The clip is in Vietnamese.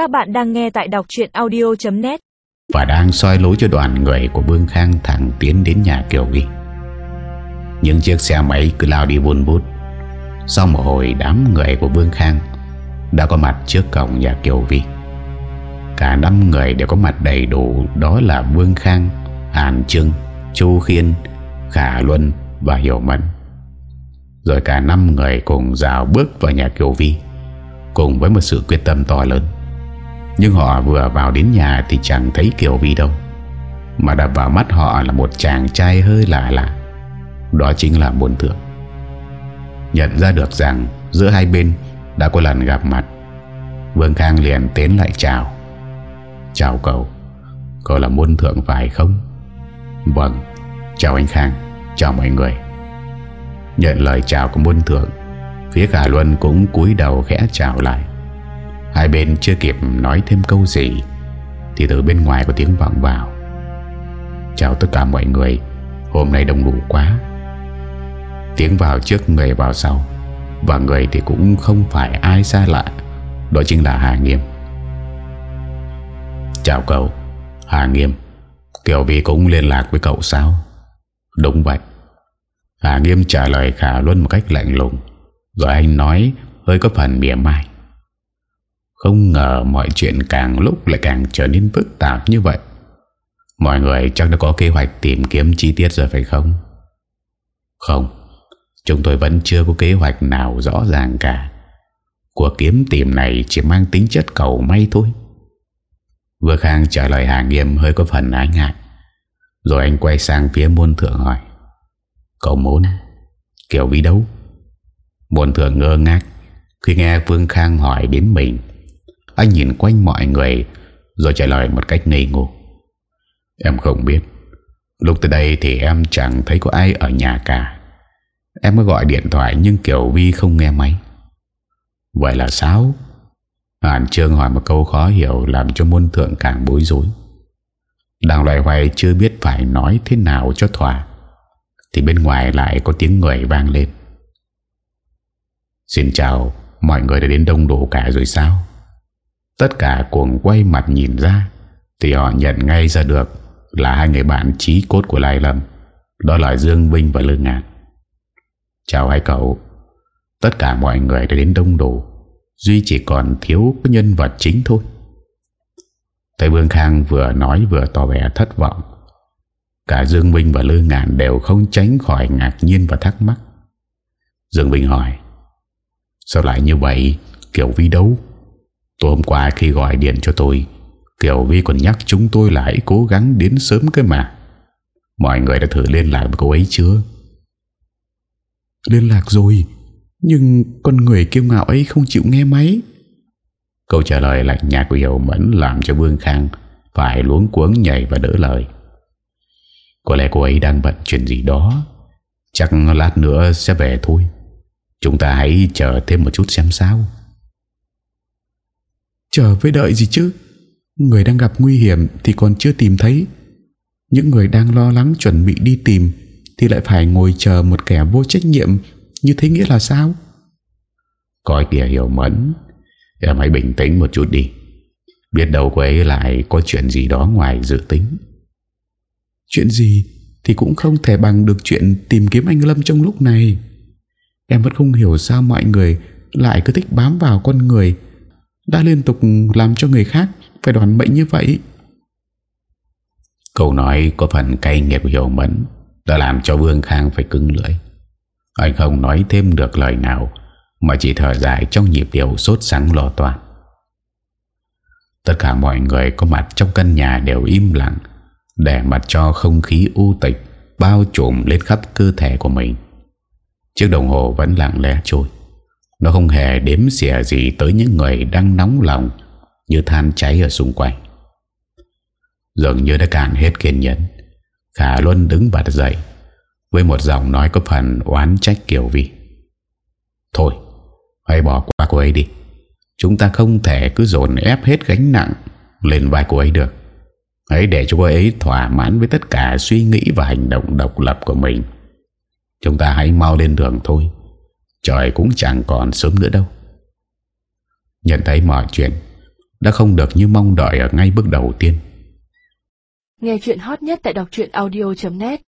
Các bạn đang nghe tại đọc chuyện audio.net Và đang soi lối cho đoàn người của Vương Khang thẳng tiến đến nhà Kiều Vi Những chiếc xe máy cứ lao đi buôn bút Sau một hồi đám người của Vương Khang Đã có mặt trước cổng nhà Kiều Vi Cả năm người đều có mặt đầy đủ Đó là Vương Khang, Hàn Trưng, Chu Khiên, Khả Luân và Hiểu Mẫn. Rồi cả năm người cùng rào bước vào nhà Kiều Vi Cùng với một sự quyết tâm to lớn. Nhưng họ vừa vào đến nhà Thì chẳng thấy Kiều Vi đâu. Mà đập vào mắt họ là một chàng trai hơi lạ lạ. Đó chính là Môn Thượng. Nhận ra được rằng Giữa hai bên đã có lần gặp mặt, Vương Khang liền tiến lại chào. Chào cậu Cậu là Môn Thượng phải không? Vâng Chào anh Khang, Chào mọi người. Nhận lời chào của Môn Thượng, Phía cả Luân cũng cúi đầu khẽ chào lại. Hai bên chưa kịp nói thêm câu gì, Thì từ bên ngoài có tiếng vọng vào. Chào tất cả mọi người, Hôm nay đông đủ quá. Tiếng vào trước người vào sau, Và người thì cũng không phải ai xa lạ, Đó chính là Hà Nghiêm. Chào cậu, Hà Nghiêm Kiều Vi cũng liên lạc với cậu sao? Đúng vậy. Hà Nghiêm trả lời Khả Luân một cách lạnh lùng, Rồi anh nói, hơi có phần mỉa mai. Không ngờ mọi chuyện càng lúc lại càng trở nên phức tạp như vậy. Mọi người chắc đã có kế hoạch tìm kiếm chi tiết rồi phải không? Không, Chúng tôi vẫn chưa có kế hoạch nào rõ ràng cả. Cuộc kiếm tìm này chỉ mang tính chất cầu may thôi. Vừa Khang trả lời Hà Nghiêm hơi có phần ái ngại. Rồi anh quay sang phía môn thượng hỏi. Cậu muốn Kiểu vì đâu Môn thượng ngơ ngác Khi nghe Phương Khang hỏi đến mình. Anh nhìn quanh mọi người, Rồi trả lời một cách ngây ngô. Em không biết. Lúc tới đây thì em chẳng thấy có ai ở nhà cả. Em mới gọi điện thoại Nhưng Kiều Vi không nghe máy. Vậy là sao? Hàn Trương hỏi một câu khó hiểu Làm cho môn thượng càng bối rối. Đang loài hoài chưa biết phải nói thế nào cho thỏa, Thì bên ngoài lại có tiếng người vang lên. Xin chào, Mọi người đã đến đông đủ cả rồi sao? Tất cả cuồng quay mặt nhìn ra, Thì họ nhận ngay ra được Là hai người bạn trí cốt của Lai Lâm, Đó là Dương Vinh và Lương Ngạn. Chào hai cậu. Tất cả mọi người đã đến đông đủ Duy chỉ còn thiếu cái nhân vật chính thôi. Thầy Vương Khang vừa nói vừa tỏ vẻ thất vọng. Cả Dương Vinh và Lương Ngạn đều không tránh khỏi ngạc nhiên và thắc mắc. Dương Vinh hỏi, Sao lại như vậy? Kiểu Vi đấu? Tối hôm qua khi gọi điện cho tôi Kiều Vi còn nhắc chúng tôi lại cố gắng đến sớm cơ mà. Mọi người đã thử liên lạc với cô ấy chưa? Liên lạc rồi Nhưng con người kiêu ngạo ấy không chịu nghe máy. Câu trả lời lạnh nhạt của Hiểu Mẫn Làm cho Vương Khang Phải luống cuống nhảy và đỡ lời. Có lẽ cô ấy đang bận chuyện gì đó Chắc lát nữa sẽ về thôi. Chúng ta hãy chờ thêm một chút xem sao Chờ với đợi gì chứ? Người đang gặp nguy hiểm Thì còn chưa tìm thấy. Những người đang lo lắng chuẩn bị đi tìm Thì lại phải ngồi chờ một kẻ vô trách nhiệm Như thế nghĩa là sao? Coi kìa hiểu mẫn Em hãy bình tĩnh một chút đi. Biết đâu cô ấy lại có chuyện gì đó ngoài dự tính. Chuyện gì Thì cũng không thể bằng được chuyện Tìm kiếm anh Lâm trong lúc này. Em vẫn không hiểu sao mọi người Lại cứ thích bám vào con người đã liên tục làm cho người khác Phải đoán mệnh như vậy. Câu nói có phần cay nghiệt hiểu mẫn Đã làm cho Vương Khang phải cứng lưỡi. Anh không nói thêm được lời nào, Mà chỉ thở dài trong nhịp điệu sốt sắng lo toan. Tất cả mọi người có mặt trong căn nhà đều im lặng, Để mặt cho không khí u tịch Bao trùm lên khắp cơ thể của mình. Chiếc đồng hồ vẫn lặng lẽ trôi. Nó không hề đếm xỉa gì Tới những người đang nóng lòng Như than cháy ở xung quanh. Dường như đã cạn hết kiên nhẫn, Khả Luân đứng bật dậy, Với một giọng nói có phần oán trách kiểu Vi. Thôi, Hãy bỏ qua cô ấy đi. Chúng ta không thể cứ dồn ép hết gánh nặng Lên vai cô ấy được. Hãy để cho cô ấy thỏa mãn với tất cả suy nghĩ và hành động độc lập của mình. Chúng ta hãy mau lên đường thôi. Trời cũng chẳng còn sớm nữa đâu. Nhận thấy mọi chuyện Đã không được như mong đợi ở ngay bước đầu tiên. Nghe chuyện hot nhất tại đọc audio.net